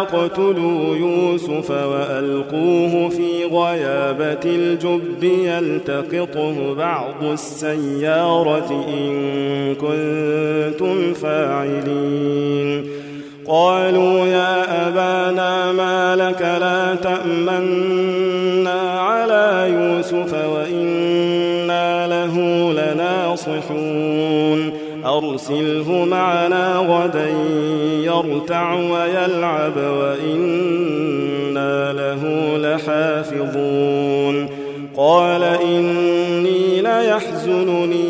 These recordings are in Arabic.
لا تقتلوا يوسف وألقوه في غيابة الجب يلتقطه بعض السيارة إن كنتم فاعلين. قالوا يا أبانا ما لك لا تأمنا أرسله معنا غدا يرتع ويلعب وإنا له لحافظون. قال إني ليحزنني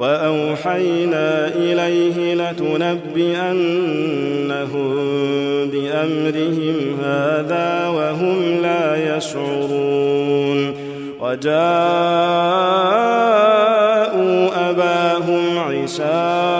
وأوحينا إليه لتنبئنهم بأمرهم هذا وهم لا يشعرون وجاءوا أباهم عشاء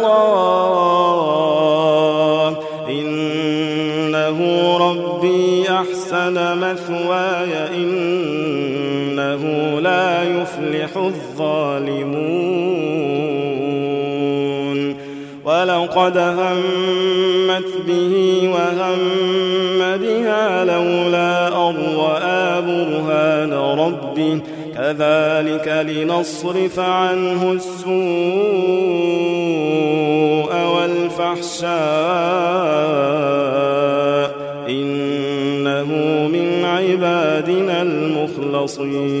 يفلح الظالمون ولقد همت به وهم بها لولا أن برهان ربه. كذلك لنصرف عنه السوء والفحشاء. إنه من عبادنا المخلصين.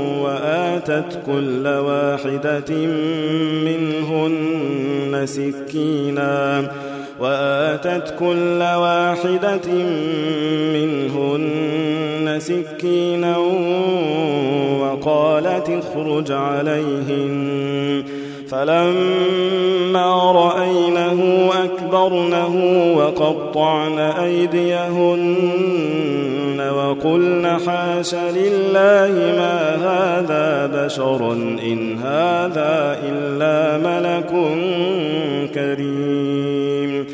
وآتت كل واحدة منهن سكينا وآتت كل واحدة منهن سكينا وقالت اخرج عليهن. فلما أكبرنه وقطعن أيديهن وقلن حاش لله ما هذا بشر إن هذا إلا ملك كريم.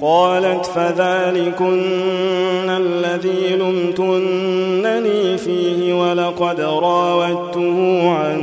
قالت فذلكن الذي لمتنني فيه ولقد راودته عن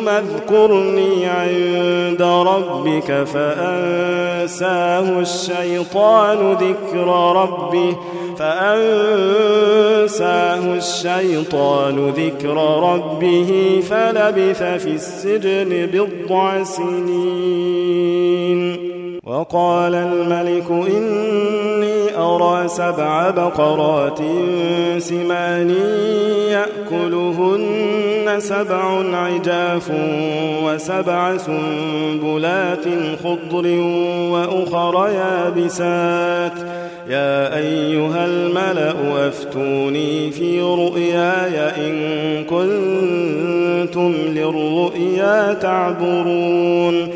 منهما اذكرني عند ربك فأنساه الشيطان ذكر ربه فأنساه الشيطان ذكر ربه فلبث في السجن بضع سنين وقال الملك إني أرى سبع بقرات سمان يأكلهن سبع عجاف وسبع سنبلات خضر وأخر يابسات. يا أيها الملأ أفتوني في رؤياي إن كنتم للرؤيا تعبرون.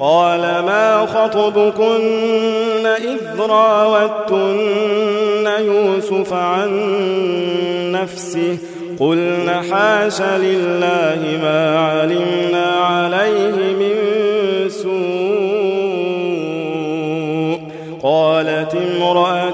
قال ما خطبكن إذ راوتن يوسف عن نفسه قلن حاش لله ما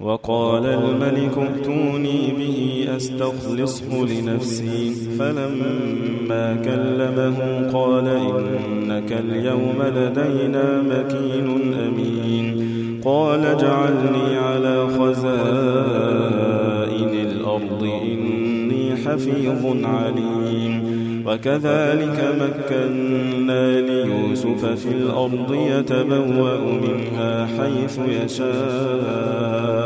وقال الملك ائتوني به أستخلصه لنفسي. فلما كلمه قال إنك اليوم لدينا مكين أمين. قال اجعلني على خزائن الأرض إني حفيظ عليم. وكذلك مكنا ليوسف في الأرض يتبوأ منها حيث يشاء.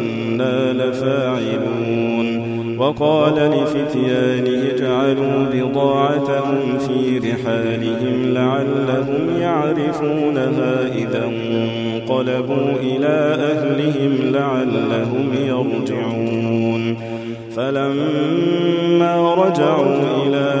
لفاعلون. وقال لفتيانه اجعلوا بضاعتهم في رحالهم لعلهم يعرفونها إذا انقلبوا إلى أهلهم لعلهم يرجعون. فلما رجعوا إلى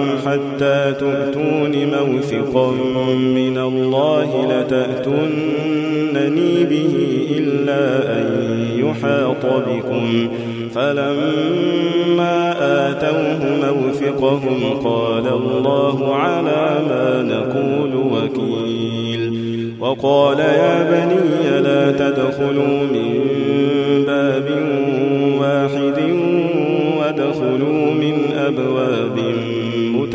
حتى تؤتون موثقا من الله لتأتونني به إلا أن يحاط بكم. فلما آتوه موثقهم قال الله على ما نقول وكيل. وقال يا بني لا تدخلوا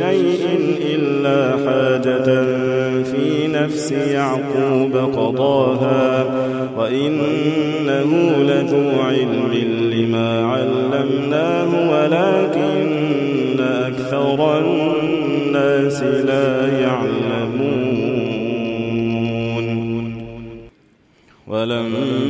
شيء إلا حاجة في نفس يعقوب قضاها وإنه لذو علم لما علمناه ولكن أكثر الناس لا يعلمون. ولما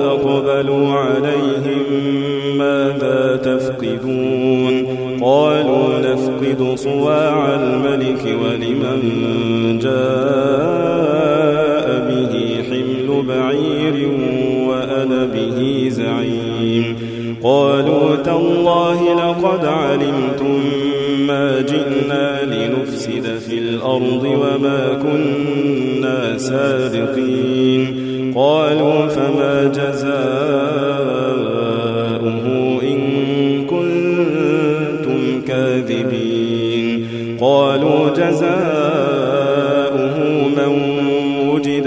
صواع الملك ولمن جاء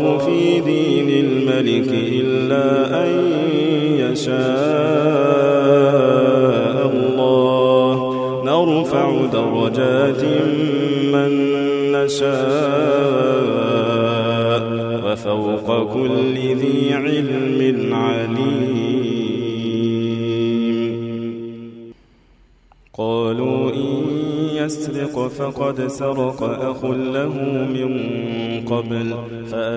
أخاه في دين الملك إلا أن يشاء الله. نرفع درجات من نشاء وفوق كل ذي علم عليم. قالوا إن يسرق فقد سرق أخ له من قبل.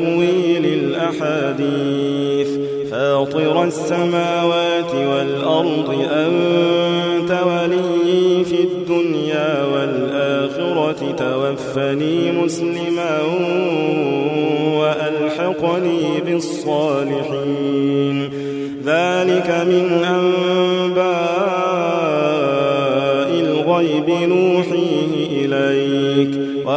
تأويل الأحاديث. فاطر السماوات والأرض أنت ولي في الدنيا والآخرة. توفني مسلما وألحقني بالصالحين. ذلك من أنباء الغيب نوحيه إليك.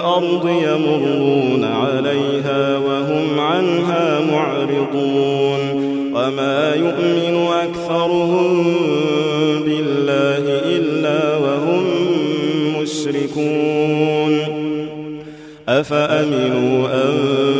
والأرض يمرون عليها وهم عنها معرضون وما يؤمن أكثرهم بالله إلا وهم مشركون أفأمنوا أن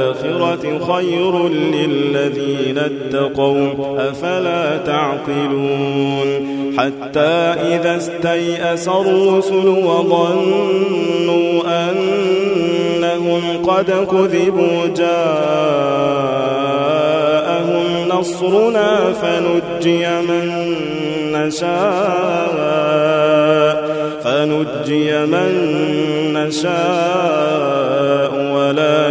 خير للذين اتقوا أفلا تعقلون حتى إذا استيأس الرسل وظنوا أنهم قد كذبوا جاءهم نصرنا فنجي من نشاء فنجي من نشاء ولا